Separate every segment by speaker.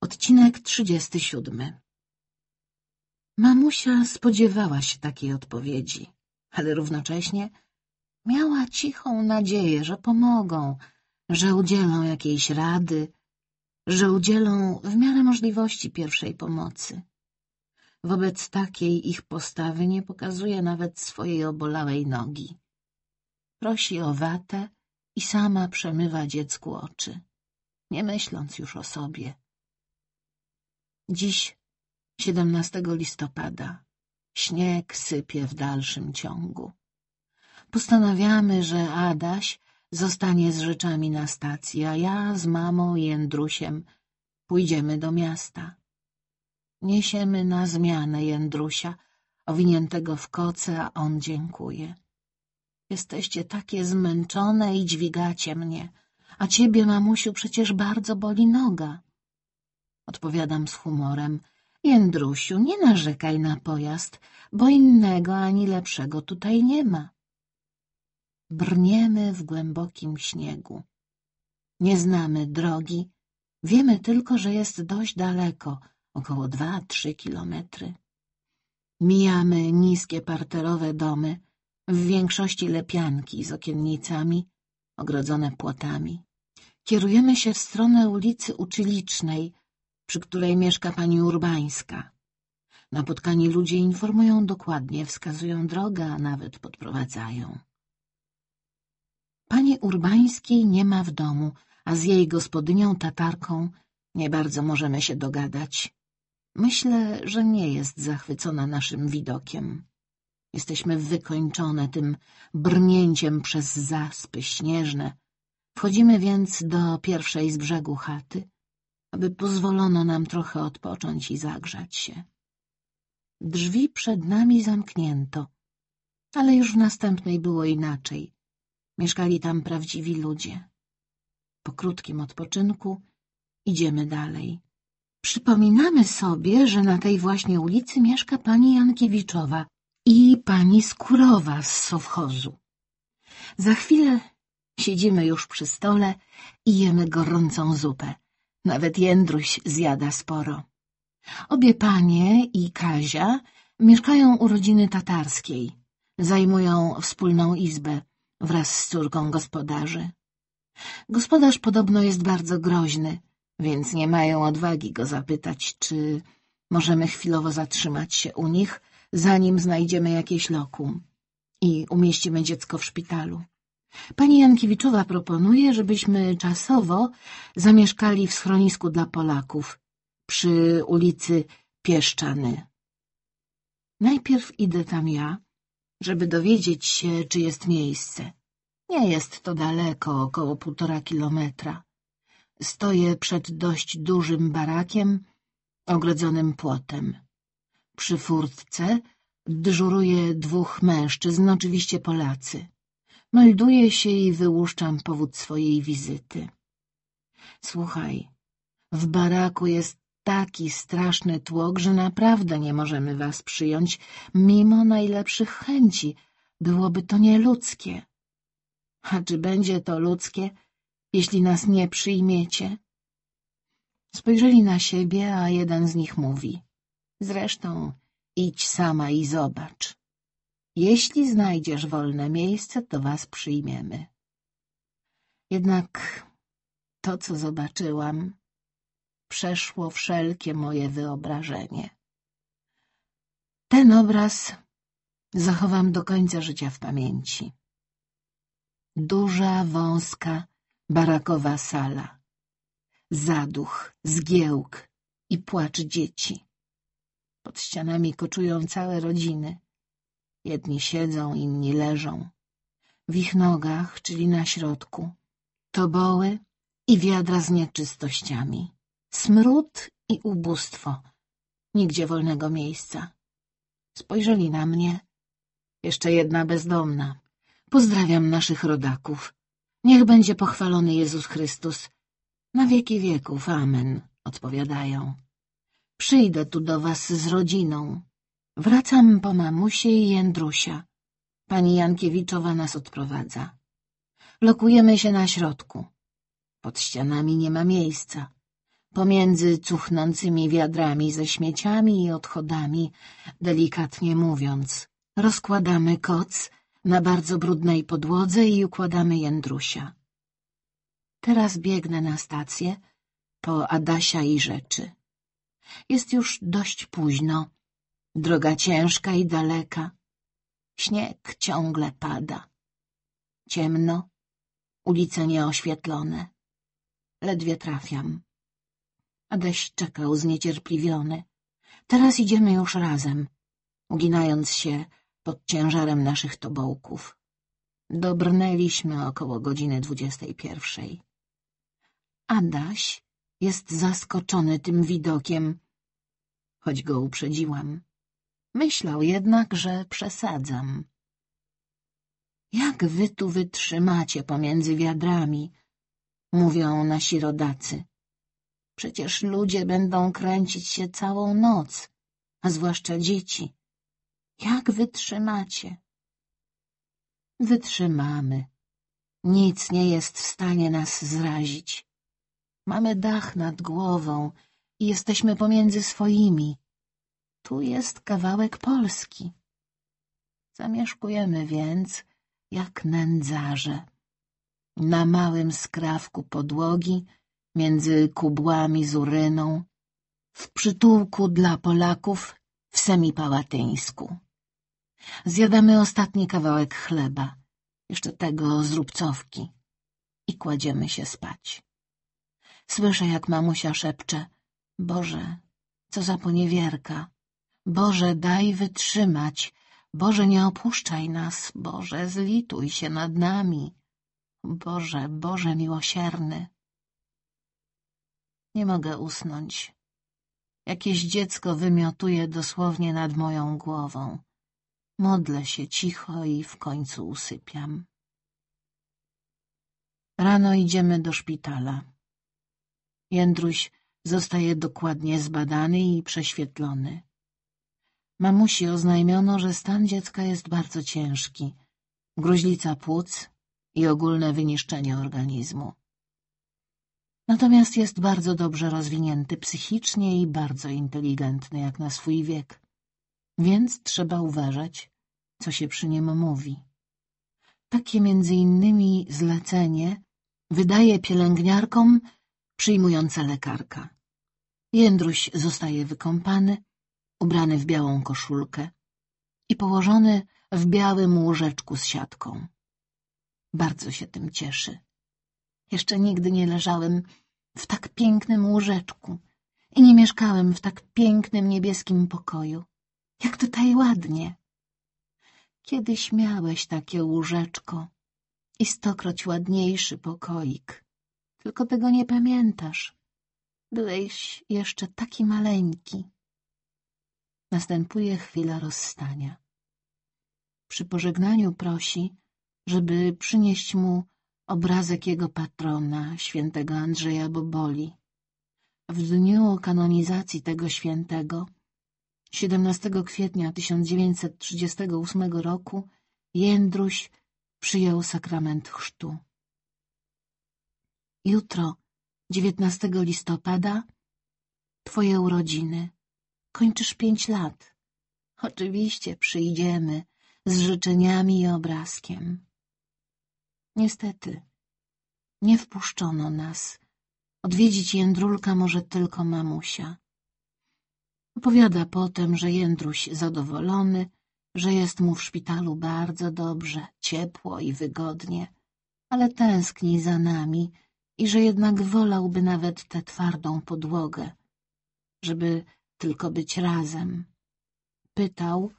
Speaker 1: Odcinek trzydziesty siódmy Mamusia spodziewała się takiej odpowiedzi, ale równocześnie miała cichą nadzieję, że pomogą, że udzielą jakiejś rady, że udzielą w miarę możliwości pierwszej pomocy. Wobec takiej ich postawy nie pokazuje nawet swojej obolałej nogi. Prosi o watę i sama przemywa dziecku oczy, nie myśląc już o sobie. Dziś, 17 listopada, śnieg sypie w dalszym ciągu. Postanawiamy, że Adaś zostanie z rzeczami na stacji, a ja z mamą i Jędrusiem pójdziemy do miasta. Niesiemy na zmianę Jędrusia, owiniętego w koce, a on dziękuje. Jesteście takie zmęczone i dźwigacie mnie, a ciebie, mamusiu, przecież bardzo boli noga. Odpowiadam z humorem. Jędrusiu, nie narzekaj na pojazd, bo innego ani lepszego tutaj nie ma. Brniemy w głębokim śniegu. Nie znamy drogi, wiemy tylko, że jest dość daleko, około dwa, trzy kilometry. Mijamy niskie parterowe domy, w większości lepianki z okiennicami, ogrodzone płotami. Kierujemy się w stronę ulicy Uczylicznej, przy której mieszka pani Urbańska. Napotkani ludzie informują dokładnie, wskazują drogę, a nawet podprowadzają. Pani Urbańskiej nie ma w domu, a z jej gospodynią Tatarką nie bardzo możemy się dogadać. Myślę, że nie jest zachwycona naszym widokiem. Jesteśmy wykończone tym brnięciem przez zaspy śnieżne. Wchodzimy więc do pierwszej z brzegu chaty, aby pozwolono nam trochę odpocząć i zagrzać się. Drzwi przed nami zamknięto, ale już w następnej było inaczej. Mieszkali tam prawdziwi ludzie. Po krótkim odpoczynku idziemy dalej. Przypominamy sobie, że na tej właśnie ulicy mieszka pani Jankiewiczowa i pani Skurowa z sowchozu. Za chwilę siedzimy już przy stole i jemy gorącą zupę. Nawet Jędruś zjada sporo. Obie panie i Kazia mieszkają u rodziny tatarskiej. Zajmują wspólną izbę wraz z córką gospodarzy. Gospodarz podobno jest bardzo groźny, więc nie mają odwagi go zapytać, czy możemy chwilowo zatrzymać się u nich, zanim znajdziemy jakieś lokum i umieścimy dziecko w szpitalu. Pani Jankiewiczowa proponuje, żebyśmy czasowo zamieszkali w schronisku dla Polaków przy ulicy Pieszczany. Najpierw idę tam ja, żeby dowiedzieć się, czy jest miejsce. Nie jest to daleko, około półtora kilometra. Stoję przed dość dużym barakiem, ogrodzonym płotem. Przy furtce dyżuruje dwóch mężczyzn, oczywiście Polacy. Melduję się i wyłuszczam powód swojej wizyty. Słuchaj, w baraku jest taki straszny tłok, że naprawdę nie możemy was przyjąć, mimo najlepszych chęci. Byłoby to nieludzkie. A czy będzie to ludzkie, jeśli nas nie przyjmiecie? Spojrzeli na siebie, a jeden z nich mówi. Zresztą idź sama i zobacz. Jeśli znajdziesz wolne miejsce, to was przyjmiemy. Jednak to, co zobaczyłam, przeszło wszelkie moje wyobrażenie. Ten obraz zachowam do końca życia w pamięci. Duża, wąska, barakowa sala. Zaduch, zgiełk i płacz dzieci. Pod ścianami koczują całe rodziny. Jedni siedzą, inni leżą. W ich nogach, czyli na środku, toboły i wiadra z nieczystościami. Smród i ubóstwo. Nigdzie wolnego miejsca. Spojrzeli na mnie. Jeszcze jedna bezdomna. Pozdrawiam naszych rodaków. Niech będzie pochwalony Jezus Chrystus. Na wieki wieków. Amen. Odpowiadają. Przyjdę tu do was z rodziną. Wracam po mamusie i Jędrusia. Pani Jankiewiczowa nas odprowadza. Lokujemy się na środku. Pod ścianami nie ma miejsca. pomiędzy cuchnącymi wiadrami ze śmieciami i odchodami, delikatnie mówiąc. Rozkładamy koc na bardzo brudnej podłodze i układamy Jędrusia. Teraz biegnę na stację po Adasia i rzeczy. Jest już dość późno. Droga ciężka i daleka. Śnieg ciągle pada. Ciemno, ulice nieoświetlone. Ledwie trafiam. Adaś czekał zniecierpliwiony. Teraz idziemy już razem, uginając się pod ciężarem naszych tobołków. Dobrnęliśmy około godziny dwudziestej pierwszej. Adaś jest zaskoczony tym widokiem, choć go uprzedziłam. Myślał jednak, że przesadzam. Jak wy tu wytrzymacie pomiędzy wiadrami? Mówią nasi rodacy. Przecież ludzie będą kręcić się całą noc, a zwłaszcza dzieci. Jak wytrzymacie? Wytrzymamy. Nic nie jest w stanie nas zrazić. Mamy dach nad głową i jesteśmy pomiędzy swoimi. Tu jest kawałek Polski. Zamieszkujemy więc jak nędzarze. Na małym skrawku podłogi, między kubłami z uryną, w przytułku dla Polaków w Semipałatyńsku. Zjadamy ostatni kawałek chleba, jeszcze tego z rubcowki i kładziemy się spać. Słyszę, jak mamusia szepcze — Boże, co za poniewierka! Boże, daj wytrzymać! Boże, nie opuszczaj nas! Boże, zlituj się nad nami! Boże, Boże miłosierny! Nie mogę usnąć. Jakieś dziecko wymiotuje dosłownie nad moją głową. Modlę się cicho i w końcu usypiam. Rano idziemy do szpitala. Jędruś zostaje dokładnie zbadany i prześwietlony. Mamusi oznajmiono, że stan dziecka jest bardzo ciężki. Gruźlica płuc i ogólne wyniszczenie organizmu. Natomiast jest bardzo dobrze rozwinięty psychicznie i bardzo inteligentny jak na swój wiek. Więc trzeba uważać, co się przy nim mówi. Takie między innymi zlecenie wydaje pielęgniarkom przyjmująca lekarka. Jędruś zostaje wykąpany, ubrany w białą koszulkę i położony w białym łóżeczku z siatką. Bardzo się tym cieszy. Jeszcze nigdy nie leżałem w tak pięknym łóżeczku i nie mieszkałem w tak pięknym niebieskim pokoju. Jak tutaj ładnie! Kiedyś miałeś takie łóżeczko i stokroć ładniejszy pokoik. Tylko tego nie pamiętasz. Byłeś jeszcze taki maleńki. Następuje chwila rozstania. Przy pożegnaniu prosi, żeby przynieść mu obrazek jego patrona, świętego Andrzeja Boboli. W dniu kanonizacji tego świętego, 17 kwietnia 1938 roku, Jędruś przyjął sakrament chrztu. Jutro, 19 listopada, twoje urodziny. Kończysz pięć lat. Oczywiście przyjdziemy z życzeniami i obrazkiem. Niestety, nie wpuszczono nas. Odwiedzić Jędrulka może tylko mamusia. Opowiada potem, że Jędruś zadowolony, że jest mu w szpitalu bardzo dobrze, ciepło i wygodnie, ale tęskni za nami i że jednak wolałby nawet tę twardą podłogę, żeby tylko być razem. Pytał,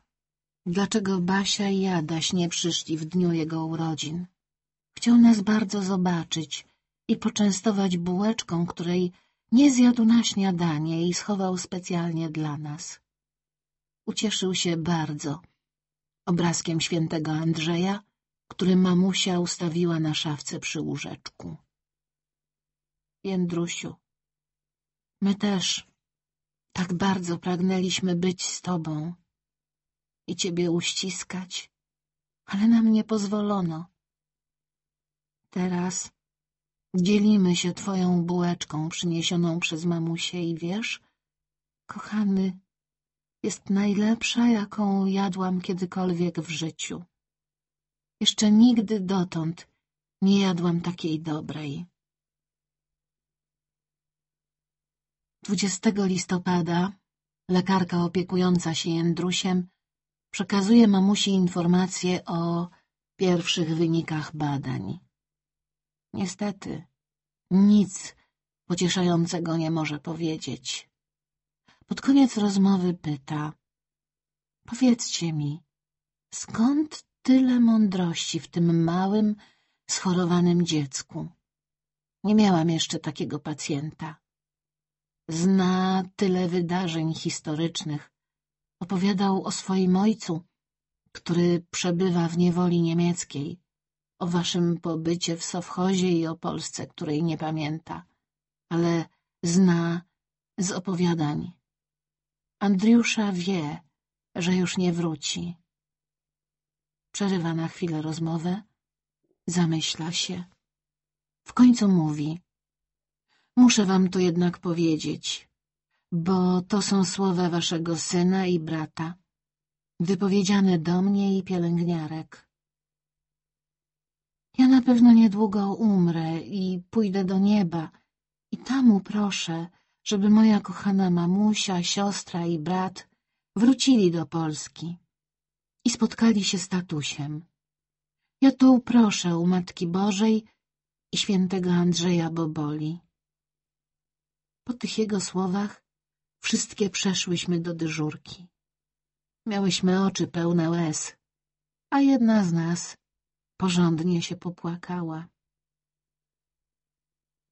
Speaker 1: dlaczego Basia i Adaś nie przyszli w dniu jego urodzin. Chciał nas bardzo zobaczyć i poczęstować bułeczką, której nie zjadł na śniadanie i schował specjalnie dla nas. Ucieszył się bardzo obrazkiem świętego Andrzeja, który mamusia ustawiła na szafce przy łóżeczku. Jędrusiu, my też tak bardzo pragnęliśmy być z tobą i ciebie uściskać, ale nam nie pozwolono. Teraz Dzielimy się twoją bułeczką przyniesioną przez mamusię i wiesz, kochany, jest najlepsza, jaką jadłam kiedykolwiek w życiu. Jeszcze nigdy dotąd nie jadłam takiej dobrej. 20 listopada lekarka opiekująca się Jędrusiem przekazuje mamusi informacje o pierwszych wynikach badań. Niestety, nic pocieszającego nie może powiedzieć. Pod koniec rozmowy pyta — Powiedzcie mi, skąd tyle mądrości w tym małym, schorowanym dziecku? Nie miałam jeszcze takiego pacjenta. Zna tyle wydarzeń historycznych. Opowiadał o swoim ojcu, który przebywa w niewoli niemieckiej, o waszym pobycie w Sowchozie i o Polsce, której nie pamięta, ale zna z opowiadań. Andriusza wie, że już nie wróci. Przerywa na chwilę rozmowę, zamyśla się. W końcu mówi — Muszę wam to jednak powiedzieć, bo to są słowa waszego syna i brata, wypowiedziane do mnie i pielęgniarek. Ja na pewno niedługo umrę i pójdę do nieba i tam uproszę, żeby moja kochana mamusia, siostra i brat wrócili do Polski i spotkali się z tatusiem. Ja to uproszę u Matki Bożej i świętego Andrzeja Boboli. Po tych jego słowach wszystkie przeszłyśmy do dyżurki. Miałyśmy oczy pełne łez, a jedna z nas porządnie się popłakała.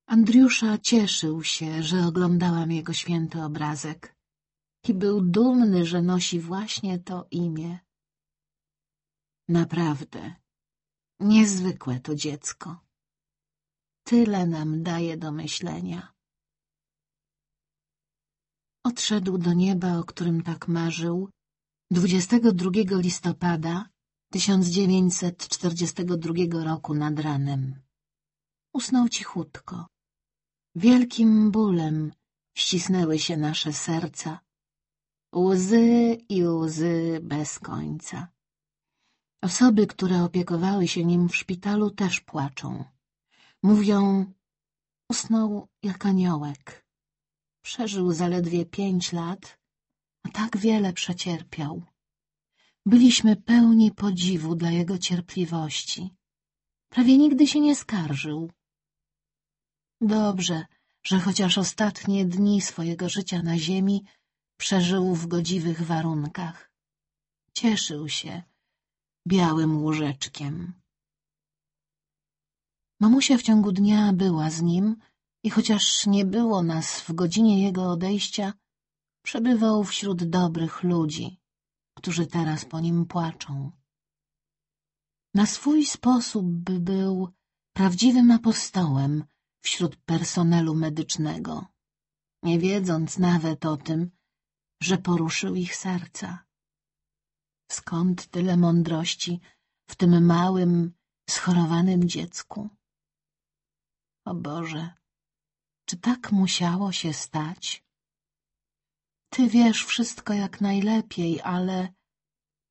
Speaker 1: Andriusza cieszył się, że oglądałam jego święty obrazek i był dumny, że nosi właśnie to imię. Naprawdę, niezwykłe to dziecko. Tyle nam daje do myślenia. Odszedł do nieba, o którym tak marzył, 22 listopada 1942 roku nad ranem. Usnął cichutko. Wielkim bólem ścisnęły się nasze serca. Łzy i łzy bez końca. Osoby, które opiekowały się nim w szpitalu, też płaczą. Mówią, usnął jak aniołek. Przeżył zaledwie pięć lat, a tak wiele przecierpiał. Byliśmy pełni podziwu dla jego cierpliwości. Prawie nigdy się nie skarżył. Dobrze, że chociaż ostatnie dni swojego życia na ziemi przeżył w godziwych warunkach. Cieszył się białym łóżeczkiem. Mamusia w ciągu dnia była z nim i chociaż nie było nas w godzinie jego odejścia, przebywał wśród dobrych ludzi, którzy teraz po nim płaczą. Na swój sposób był prawdziwym apostołem wśród personelu medycznego, nie wiedząc nawet o tym, że poruszył ich serca. Skąd tyle mądrości w tym małym, schorowanym dziecku? O Boże, czy tak musiało się stać? Ty wiesz wszystko jak najlepiej, ale...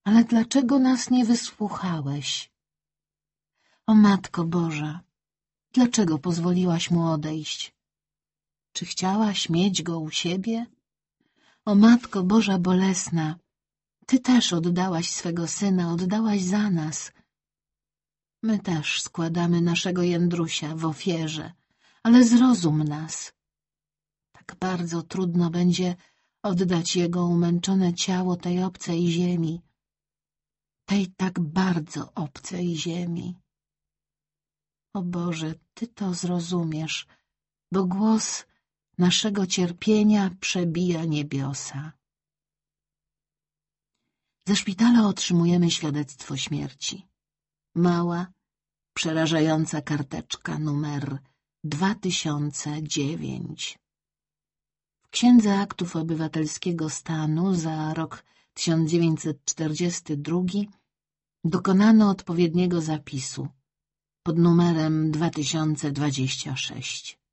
Speaker 1: Ale dlaczego nas nie wysłuchałeś? O Matko Boża, dlaczego pozwoliłaś mu odejść? Czy chciałaś mieć go u siebie? O Matko Boża Bolesna, Ty też oddałaś swego Syna, oddałaś za nas. My też składamy naszego Jędrusia w ofierze, ale zrozum nas. Tak bardzo trudno będzie oddać jego umęczone ciało tej obcej ziemi, tej tak bardzo obcej ziemi. O Boże, Ty to zrozumiesz, bo głos naszego cierpienia przebija niebiosa. Ze szpitala otrzymujemy świadectwo śmierci. Mała, przerażająca karteczka numer 2009. W Księdze Aktów Obywatelskiego Stanu za rok 1942 dokonano odpowiedniego zapisu. pod numerem 2026.